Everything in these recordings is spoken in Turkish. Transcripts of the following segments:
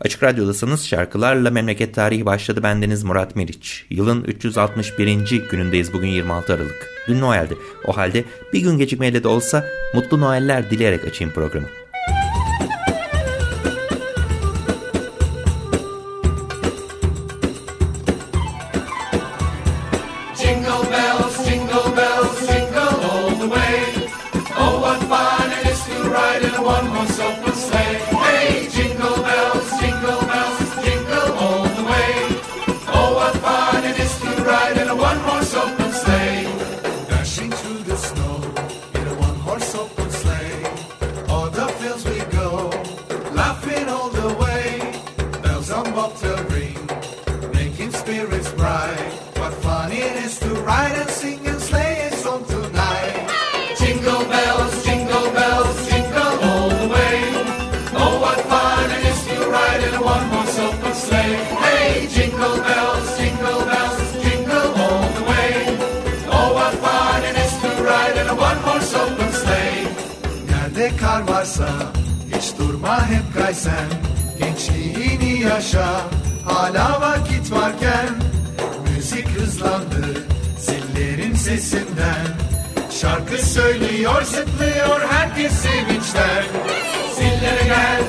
Açık Radyo'dasınız. Şarkılarla Memleket Tarihi başladı. Bendeniz Murat Meriç. Yılın 361. günündeyiz. Bugün 26 Aralık. Dün Noel'di. O halde bir gün gecikmeyle de olsa mutlu Noeller dileyerek açayım programı. making spirits bright. What fun it is to ride and sing and slay a song tonight. Jingle bells, jingle bells, jingle all the way. Oh, what fun it is to ride in a one-horse open sleigh. Hey, jingle bells, jingle bells, jingle all the way. Oh, what fun it is to ride in a one-horse open sleigh. Nerede kar varsa hiç durma hep kaysen. Gençliğini yaşa hala vakit varken Müzik hızlandı zillerin sesinden. Şarkı söylüyor zıplıyor herkes sevinçten. Zillere gel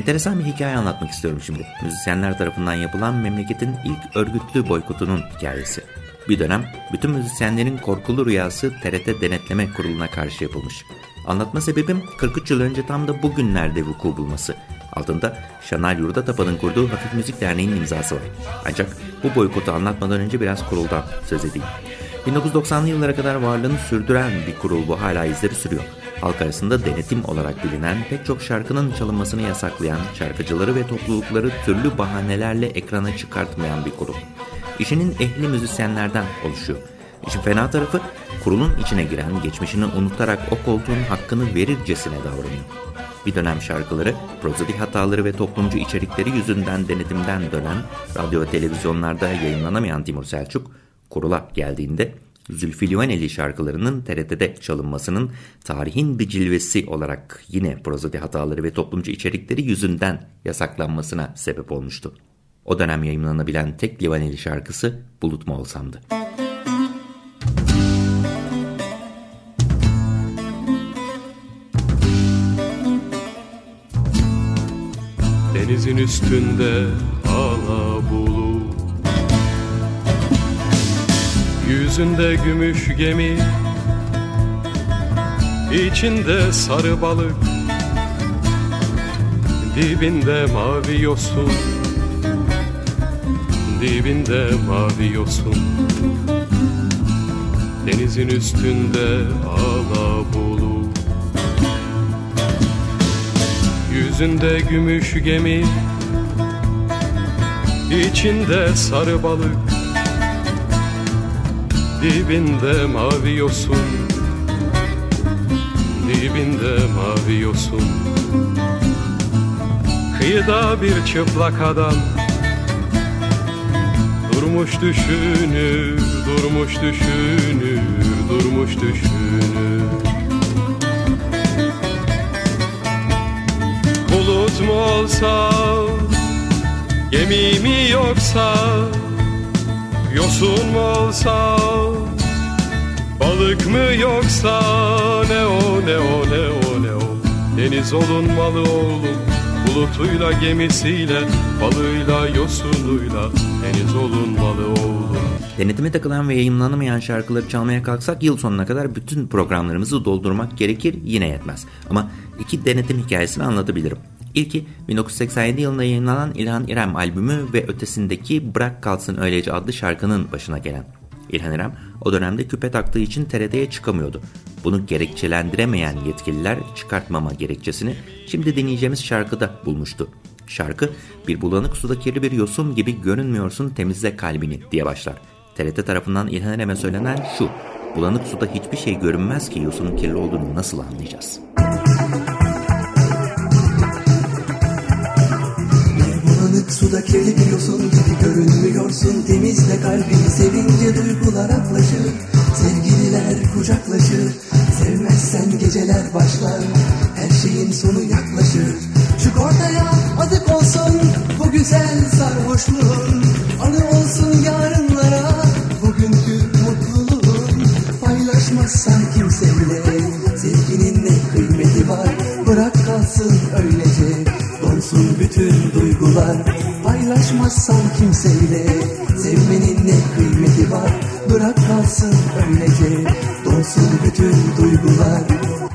Enteresan bir hikaye anlatmak istiyorum şimdi. Müzisyenler tarafından yapılan memleketin ilk örgütlü boykotunun hikayesi. Bir dönem bütün müzisyenlerin korkulu rüyası TRT Denetleme Kurulu'na karşı yapılmış. Anlatma sebebim 43 yıl önce tam da bugünlerde vuku bulması. Altında Şanal Yurda Tapa'nın kurduğu Hafif Müzik Derneği'nin imzası var. Ancak bu boykotu anlatmadan önce biraz kuruldan söz edeyim. 1990'lı yıllara kadar varlığını sürdüren bir kurul bu hala izleri sürüyor. Halk arasında denetim olarak bilinen pek çok şarkının çalınmasını yasaklayan, şarkıcıları ve toplulukları türlü bahanelerle ekrana çıkartmayan bir kurul. İşinin ehli müzisyenlerden oluşuyor. İşin fena tarafı kurulun içine giren, geçmişini unutarak o koltuğun hakkını verircesine davranıyor. Bir dönem şarkıları, prozodik hataları ve toplumcu içerikleri yüzünden denetimden dönen, radyo ve televizyonlarda yayınlanamayan Timur Selçuk, kurula geldiğinde Zülfü Livaneli şarkılarının TRT'de çalınmasının tarihin bir cilvesi olarak yine prozodi hataları ve toplumcu içerikleri yüzünden yasaklanmasına sebep olmuştu. O dönem yayınlanabilen tek Livaneli şarkısı Bulut mu olsamdı. Denizin üstünde Yüzünde gümüş gemi içinde sarı balık Dibinde mavi yosun Dibinde mavi yosun. Denizin üstünde ala bulu. Yüzünde gümüş gemi içinde sarı balık Dibinde mavi yosun. Dibinde mavi yosun. Kıyıda bir çıplak adam. Durmuş düşünür, durmuş düşünür, durmuş düşünür. Bulut mu olsa, gemi mi yoksa Yosun mu olsa Balık mı yoksa Ne o ne o ne o ne o Deniz olunmalı oğlum Bulutuyla gemisiyle Balığıyla yosunuyla Deniz olunmalı oğlum Denetime takılan ve yayınlanamayan şarkıları çalmaya kalksak yıl sonuna kadar bütün programlarımızı doldurmak gerekir yine yetmez. Ama iki denetim hikayesini anlatabilirim. İlki 1987 yılında yayınlanan İlhan İrem albümü ve ötesindeki Bırak Kalsın Öylece adlı şarkının başına gelen. İlhan İrem o dönemde küpe taktığı için TRT'ye çıkamıyordu. Bunu gerekçelendiremeyen yetkililer çıkartmama gerekçesini şimdi dinleyeceğimiz şarkıda bulmuştu. Şarkı bir bulanık suda kirli bir yosun gibi görünmüyorsun temizle kalbini diye başlar. TRT tarafından İlhan İrem'e söylenen şu. Bulanık suda hiçbir şey görünmez ki yosunun kirli olduğunu nasıl anlayacağız? Bulanık suda kirli bir yosun gibi görünmüyorsun Temizle kalbini sevince duygular aklaşır Sevgililer kucaklaşır. Sevmezsen geceler başlar Her şeyin sonu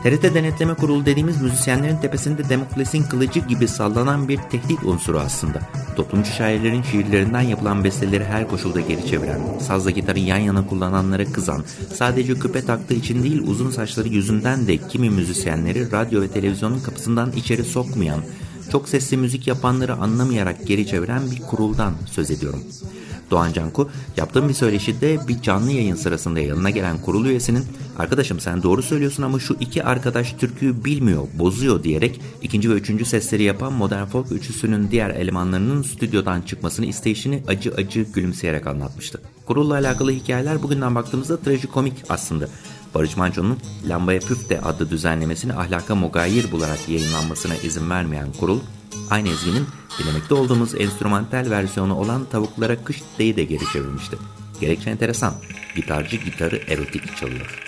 TRT Denetleme Kurulu dediğimiz müzisyenlerin tepesinde Demokles'in kılıcı gibi sallanan bir tehdit unsuru aslında. Toplumcu şairlerin şiirlerinden yapılan besteleri her koşulda geri çeviren, sazla gitarı yan yana kullananlara kızan, sadece küpe taktığı için değil uzun saçları yüzünden de kimi müzisyenleri radyo ve televizyonun kapısından içeri sokmayan, çok sesli müzik yapanları anlamayarak geri çeviren bir kuruldan söz ediyorum. Doğan Canku yaptığım bir söyleşide bir canlı yayın sırasında yanına gelen kurul üyesinin arkadaşım sen doğru söylüyorsun ama şu iki arkadaş türküyü bilmiyor, bozuyor diyerek ikinci ve üçüncü sesleri yapan Modern Folk üçüsünün diğer elemanlarının stüdyodan çıkmasını isteyişini acı acı gülümseyerek anlatmıştı. Kurulla alakalı hikayeler bugünden baktığımızda trajikomik aslında. Barış Manço'nun Lambaya Püfte adlı düzenlemesini ahlaka mugayir bularak yayınlanmasına izin vermeyen kurul, aynı ezginin dinlemekte olduğumuz enstrümantal versiyonu olan Tavuklara Kış Deyi de geri çevirmişti. Gerekçe enteresan, gitarcı gitarı erotik çalıyor.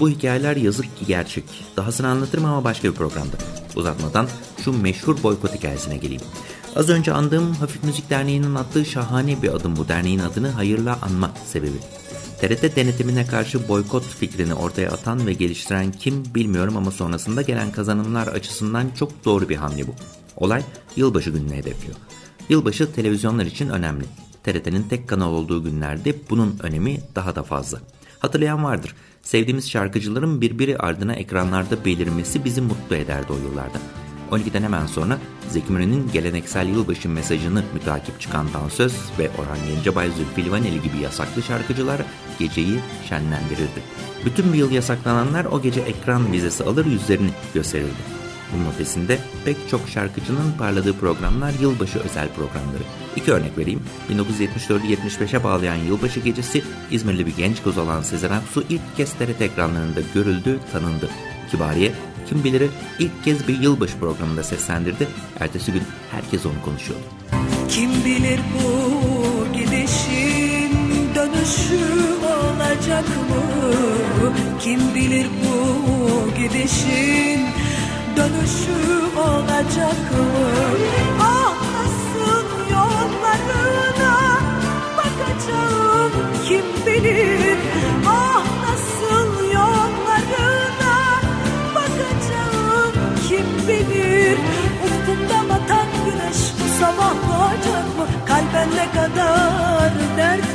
Bu hikayeler yazık ki gerçek. Dahasını anlatırım ama başka bir programda. Uzatmadan şu meşhur boykot hikayesine geleyim. Az önce andığım Hafif Müzik Derneği'nin attığı şahane bir adım bu derneğin adını hayırla anma sebebi. TRT denetimine karşı boykot fikrini ortaya atan ve geliştiren kim bilmiyorum ama sonrasında gelen kazanımlar açısından çok doğru bir hamle bu. Olay yılbaşı gününe hedefliyor. Yılbaşı televizyonlar için önemli. TRT'nin tek kanal olduğu günlerde bunun önemi daha da fazla. Hatırlayan vardır. Sevdiğimiz şarkıcıların birbiri ardına ekranlarda belirmesi bizi mutlu ederdi o yıllarda. 12'den hemen sonra Zeki Müren'in geleneksel yılbaşı mesajını mütakip çıkan dansöz ve Orhan Gencebay Zülfü Livaneli gibi yasaklı şarkıcılar geceyi şenlendirirdi. Bütün bir yıl yasaklananlar o gece ekran vizesi alır yüzlerini gösterirdi. Bunun ötesinde pek çok şarkıcının parladığı programlar yılbaşı özel programları. İki örnek vereyim. 1974'ü 75'e bağlayan yılbaşı gecesi İzmirli bir genç kız olan Sezen Aksu ilk kez TRT ekranlarında görüldü, tanındı. Kibariye, kim bilir ilk kez bir yılbaşı programında seslendirdi. Ertesi gün herkes onu konuşuyordu. Kim bilir bu gidişin dönüşü olacak mı? Kim bilir bu gidişin dönüşü olacak mı? Kim bilir? Ah nasıl yollarına bakacağım kim bilir? Ufkunda batan güneş sabah doğacak mı? Kalben ne kadar dertli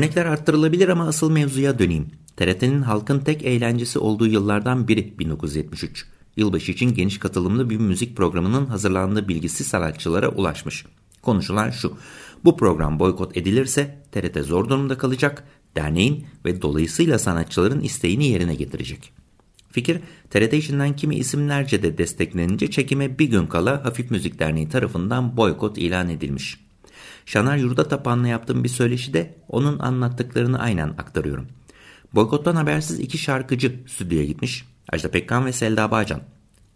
Örnekler arttırılabilir ama asıl mevzuya döneyim. TRT'nin halkın tek eğlencesi olduğu yıllardan biri 1973. Yılbaşı için geniş katılımlı bir müzik programının hazırlandığı bilgisi sanatçılara ulaşmış. Konuşulan şu, bu program boykot edilirse TRT zor durumda kalacak, derneğin ve dolayısıyla sanatçıların isteğini yerine getirecek. Fikir TRT içinden kimi isimlerce de desteklenince çekime bir gün kala Hafif Müzik Derneği tarafından boykot ilan edilmiş. Şanar Yurda Tapan'la yaptığım bir söyleşide onun anlattıklarını aynen aktarıyorum. Boykottan habersiz iki şarkıcı stüdyoya gitmiş. Ajda Pekkan ve Selda Bağcan.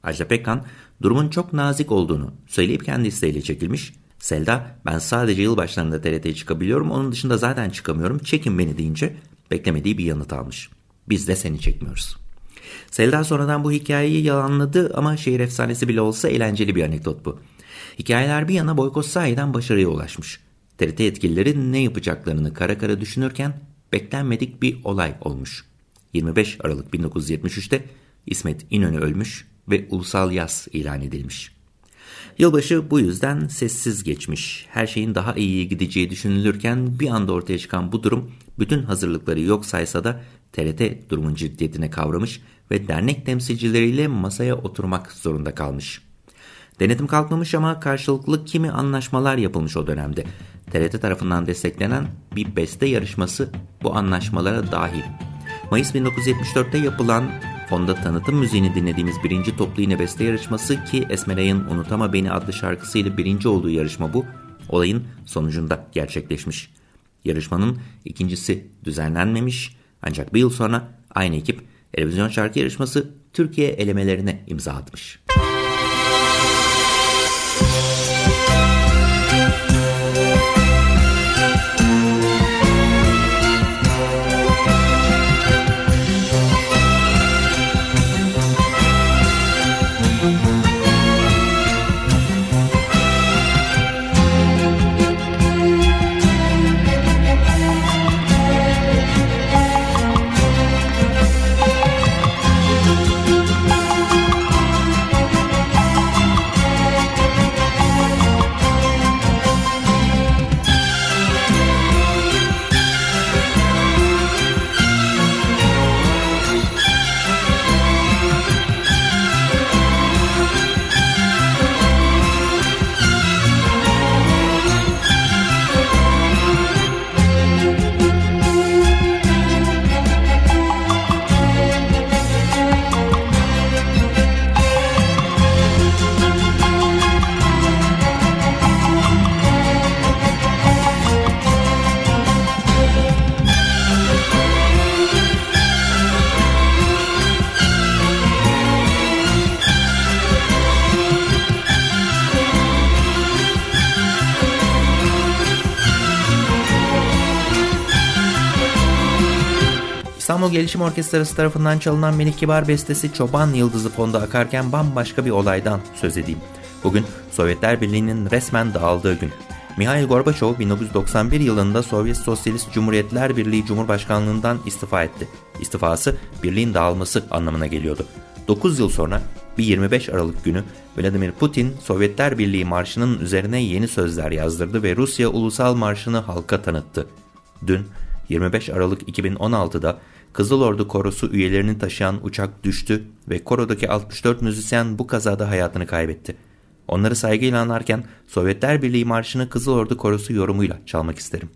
Ajda Pekkan durumun çok nazik olduğunu söyleyip kendi isteğiyle çekilmiş. Selda ben sadece yılbaşlarında TRT'ye çıkabiliyorum onun dışında zaten çıkamıyorum çekin beni deyince beklemediği bir yanıt almış. Biz de seni çekmiyoruz. Selda sonradan bu hikayeyi yalanladı ama şehir efsanesi bile olsa eğlenceli bir anekdot bu. Hikayeler bir yana boykot sahiden başarıya ulaşmış. TRT yetkilileri ne yapacaklarını kara kara düşünürken beklenmedik bir olay olmuş. 25 Aralık 1973'te İsmet İnönü ölmüş ve ulusal yaz ilan edilmiş. Yılbaşı bu yüzden sessiz geçmiş. Her şeyin daha iyi gideceği düşünülürken bir anda ortaya çıkan bu durum bütün hazırlıkları yok saysa da TRT durumun ciddiyetine kavramış ve dernek temsilcileriyle masaya oturmak zorunda kalmış. Denetim kalkmamış ama karşılıklı kimi anlaşmalar yapılmış o dönemde. TRT tarafından desteklenen bir beste yarışması bu anlaşmalara dahil. Mayıs 1974'te yapılan fonda tanıtım müziğini dinlediğimiz birinci toplu yine beste yarışması ki Esmeray'ın Unutama Beni adlı şarkısıyla birinci olduğu yarışma bu, olayın sonucunda gerçekleşmiş. Yarışmanın ikincisi düzenlenmemiş ancak bir yıl sonra aynı ekip televizyon şarkı yarışması Türkiye elemelerine imza atmış. İstanbul Gelişim Orkestrası tarafından çalınan Melik Kibar bestesi Çoban Yıldızı fonda akarken bambaşka bir olaydan söz edeyim. Bugün Sovyetler Birliği'nin resmen dağıldığı gün. Mihail Gorbaçov 1991 yılında Sovyet Sosyalist Cumhuriyetler Birliği Cumhurbaşkanlığından istifa etti. İstifası birliğin dağılması anlamına geliyordu. 9 yıl sonra bir 25 Aralık günü Vladimir Putin Sovyetler Birliği marşının üzerine yeni sözler yazdırdı ve Rusya Ulusal Marşı'nı halka tanıttı. Dün 25 Aralık 2016'da Kızıl Ordu Korosu üyelerini taşıyan uçak düştü ve korodaki 64 müzisyen bu kazada hayatını kaybetti. Onları saygıyla anarken Sovyetler Birliği Marşı'nı Kızıl Ordu Korosu yorumuyla çalmak isterim.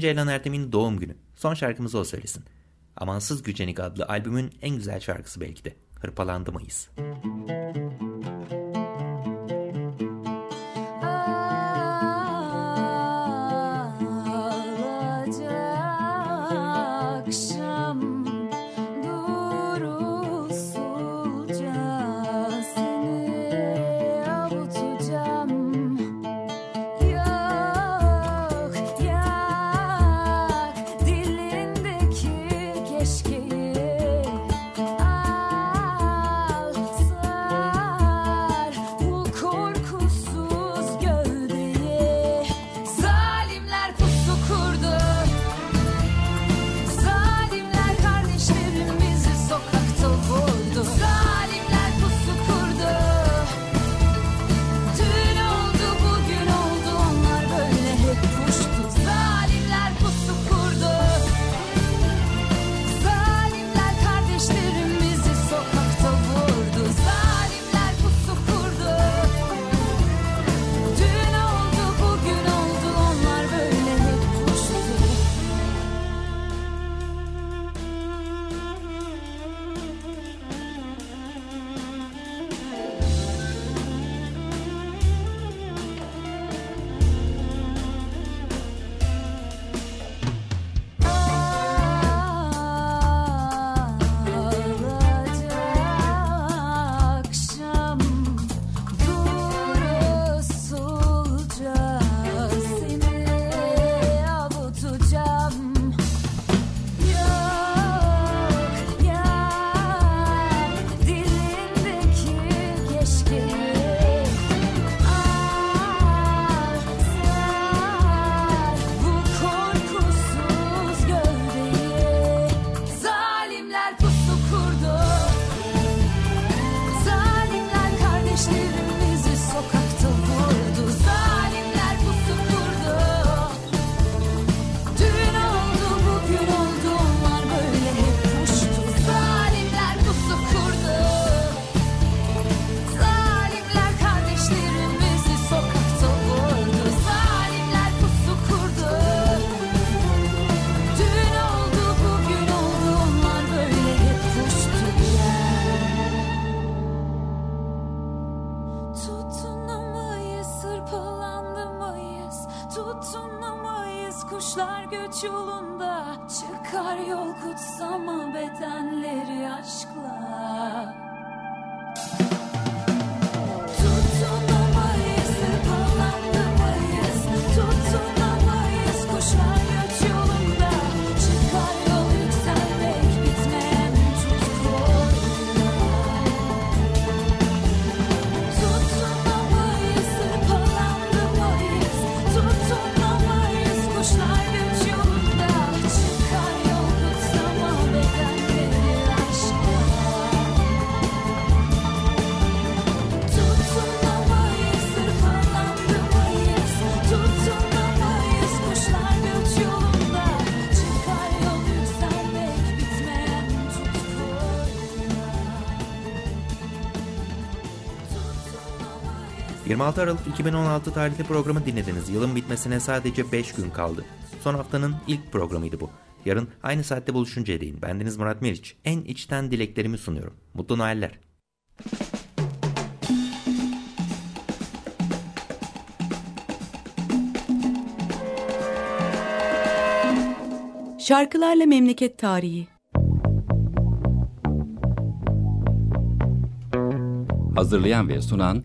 Ceylan Erdem'in doğum günü. Son şarkımızı o söylesin. Amansız Gücenik adlı albümün en güzel şarkısı belki de. Hırpalandı Mayıs. Akşam yolunda Çıkar yol kutsama bedenleri 26 Aralık 2016 tarihli programı dinlediniz. Yılın bitmesine sadece 5 gün kaldı. Son haftanın ilk programıydı bu. Yarın aynı saatte buluşuncaya değin. Bendeniz Murat Meriç. En içten dileklerimi sunuyorum. Mutlu Noeller. Şarkılarla Memleket Tarihi Hazırlayan ve sunan